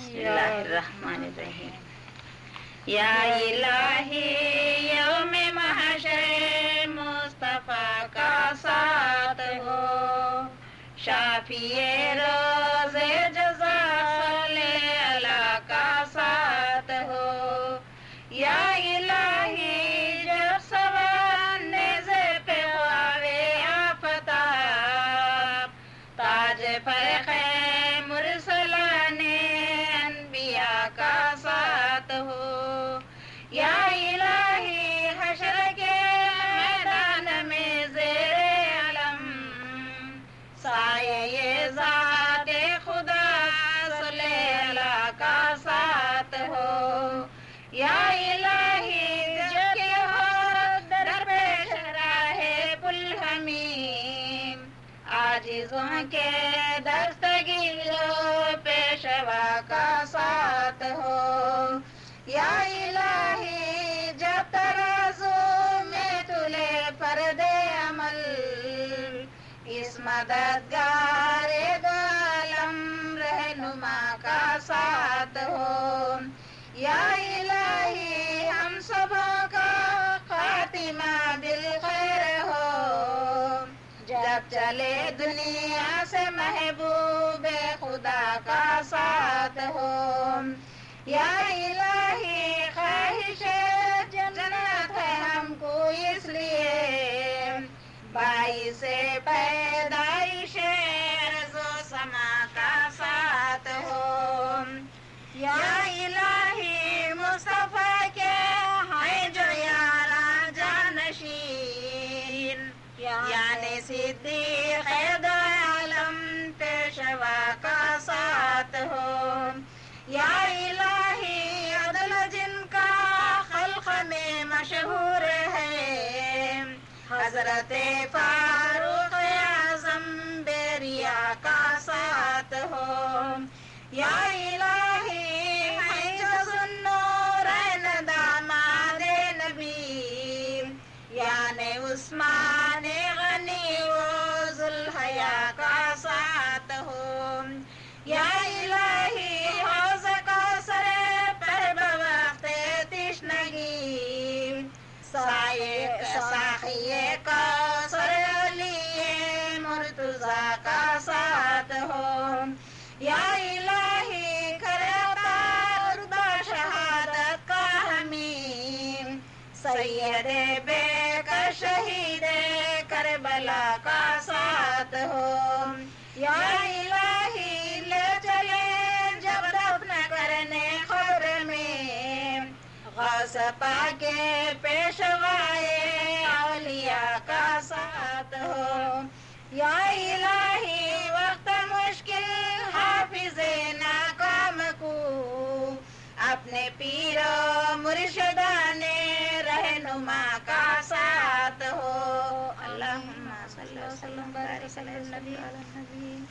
بسم اللہ الرحمن الرحیم یا الہی یوم محشر مصطفیٰ کا ساتھ ہو شافی روز جزا صلی اللہ کا ساتھ ہو یا الہی جب سوال نیزے پہ آوے آفتاب تاج فرق یا الہی جبکہ ہو درپیش راہ پلہمیم آجزوں کے دستگیروں پیشوا کا ساتھ ہو۔ یا الہی جب ترازو میں تلے پردے عمل، اس مددگار جب چلے دنیا سے محبوب خدا کا ساتھ ہو۔ یا الہی خواہش جنت ہے ہم کو اس لیے۔ بائی سے پیدائش صدیق دو عالم پیشوا کا ساتھ ہو۔ یا الہی عدل جن کا خلق میں مشہور ہے۔ حضرت فاروق اعظم بیریا کا ساتھ ہو۔ یا سید بے کا شہید کربلا کا ساتھ ہو۔ یا الہی لے چلے جب دفن کرنے خبر میں۔ غوث کے پیشوائے اولیاء کا ساتھ ہو۔ یا الہی وقت مشکل حافظ ناکام کو۔ اپنے پیر و وسلم بارك صلی اللہ وسلم النبي على النبي